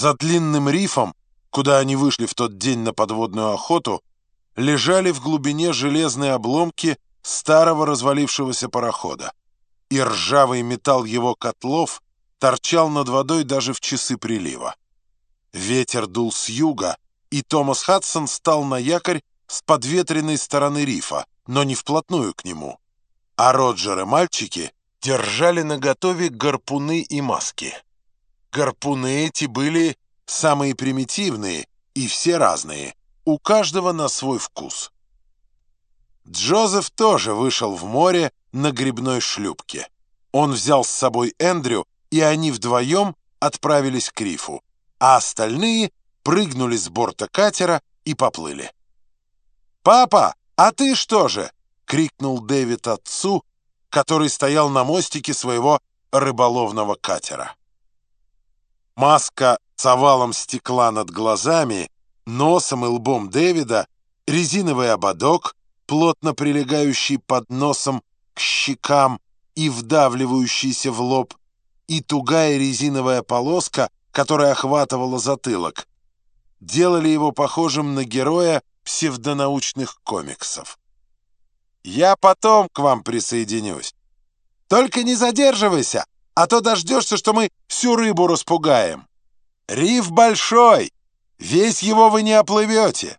За длинным рифом, куда они вышли в тот день на подводную охоту, лежали в глубине железные обломки старого развалившегося парохода, и ржавый металл его котлов торчал над водой даже в часы прилива. Ветер дул с юга, и Томас Хадсон стал на якорь с подветренной стороны рифа, но не вплотную к нему. А Роджер и мальчики держали наготове гарпуны и маски. Гарпуны эти были самые примитивные и все разные, у каждого на свой вкус. Джозеф тоже вышел в море на грибной шлюпке. Он взял с собой Эндрю, и они вдвоем отправились к рифу, а остальные прыгнули с борта катера и поплыли. «Папа, а ты что же?» — крикнул Дэвид отцу, который стоял на мостике своего рыболовного катера. Маска с овалом стекла над глазами, носом и лбом Дэвида, резиновый ободок, плотно прилегающий под носом к щекам и вдавливающийся в лоб, и тугая резиновая полоска, которая охватывала затылок, делали его похожим на героя псевдонаучных комиксов. «Я потом к вам присоединюсь. Только не задерживайся, а то дождешься, что мы всю рыбу распугаем. Риф большой, весь его вы не оплывете.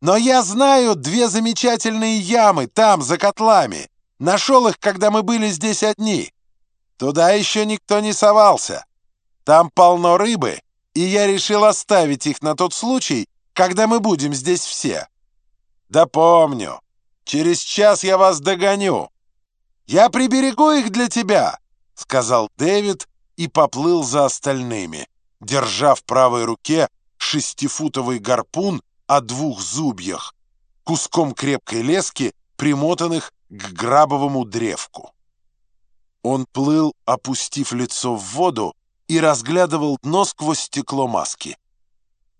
Но я знаю две замечательные ямы там, за котлами. Нашел их, когда мы были здесь одни. Туда еще никто не совался. Там полно рыбы, и я решил оставить их на тот случай, когда мы будем здесь все. Да помню. Через час я вас догоню. Я приберегу их для тебя. — сказал Дэвид и поплыл за остальными, держа в правой руке шестифутовый гарпун о двух зубьях, куском крепкой лески, примотанных к грабовому древку. Он плыл, опустив лицо в воду, и разглядывал дно сквозь стекло маски.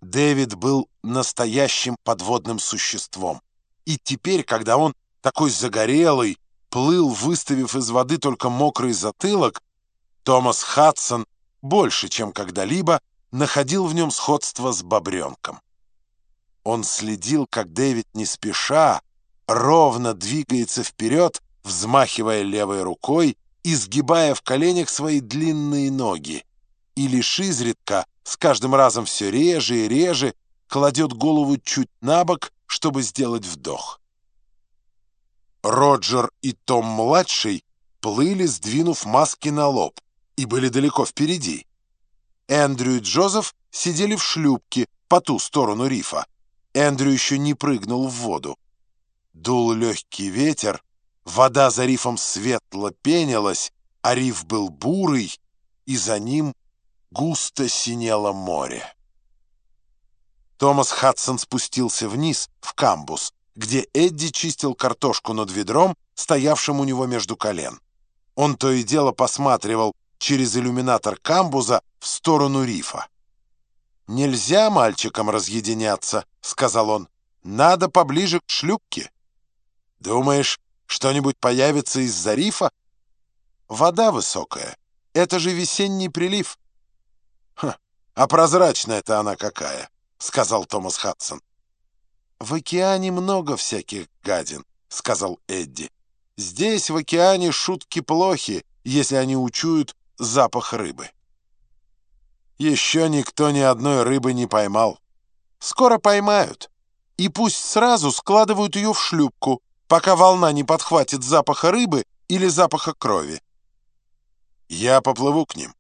Дэвид был настоящим подводным существом. И теперь, когда он такой загорелый, плыл, выставив из воды только мокрый затылок, Томас Хадсон больше, чем когда-либо, находил в нем сходство с бобренком. Он следил, как Дэвид не спеша, ровно двигается вперед, взмахивая левой рукой, изгибая в коленях свои длинные ноги, и лишь изредка, с каждым разом все реже и реже, кладет голову чуть на бок, чтобы сделать вдох. Роджер и Том-младший плыли, сдвинув маски на лоб, и были далеко впереди. Эндрю и Джозеф сидели в шлюпке по ту сторону рифа. Эндрю еще не прыгнул в воду. Дул легкий ветер, вода за рифом светло пенилась, а риф был бурый, и за ним густо синело море. Томас Хадсон спустился вниз, в камбус, где Эдди чистил картошку над ведром, стоявшим у него между колен. Он то и дело посматривал через иллюминатор камбуза в сторону рифа. «Нельзя мальчикам разъединяться», — сказал он. «Надо поближе к шлюпке». «Думаешь, что-нибудь появится из-за рифа?» «Вода высокая. Это же весенний прилив». «Ха, а прозрачная-то она какая», — сказал Томас Хадсон. «В океане много всяких гадин», — сказал Эдди. «Здесь, в океане, шутки плохи, если они учуют запах рыбы». Еще никто ни одной рыбы не поймал. Скоро поймают. И пусть сразу складывают ее в шлюпку, пока волна не подхватит запаха рыбы или запаха крови. Я поплыву к ним.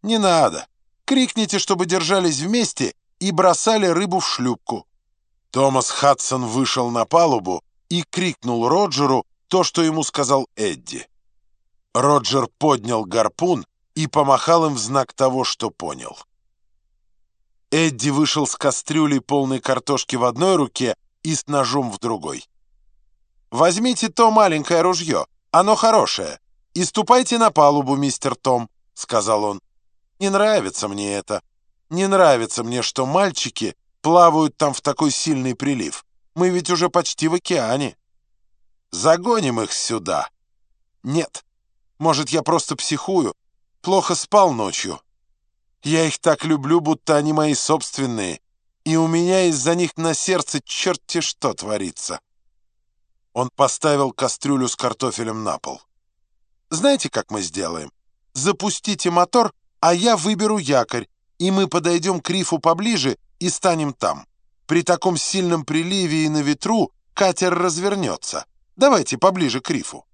Не надо. Крикните, чтобы держались вместе и бросали рыбу в шлюпку. Томас Хадсон вышел на палубу и крикнул Роджеру то, что ему сказал Эдди. Роджер поднял гарпун и помахал им в знак того, что понял. Эдди вышел с кастрюлей полной картошки в одной руке и с ножом в другой. «Возьмите то маленькое ружье, оно хорошее, и ступайте на палубу, мистер Том», — сказал он. «Не нравится мне это. Не нравится мне, что мальчики плавают там в такой сильный прилив? Мы ведь уже почти в океане. Загоним их сюда. Нет. Может, я просто психую? Плохо спал ночью. Я их так люблю, будто они мои собственные, и у меня из-за них на сердце черти что творится». Он поставил кастрюлю с картофелем на пол. «Знаете, как мы сделаем? Запустите мотор, а я выберу якорь, и мы подойдем к рифу поближе и станем там. При таком сильном приливе и на ветру катер развернется. Давайте поближе к рифу».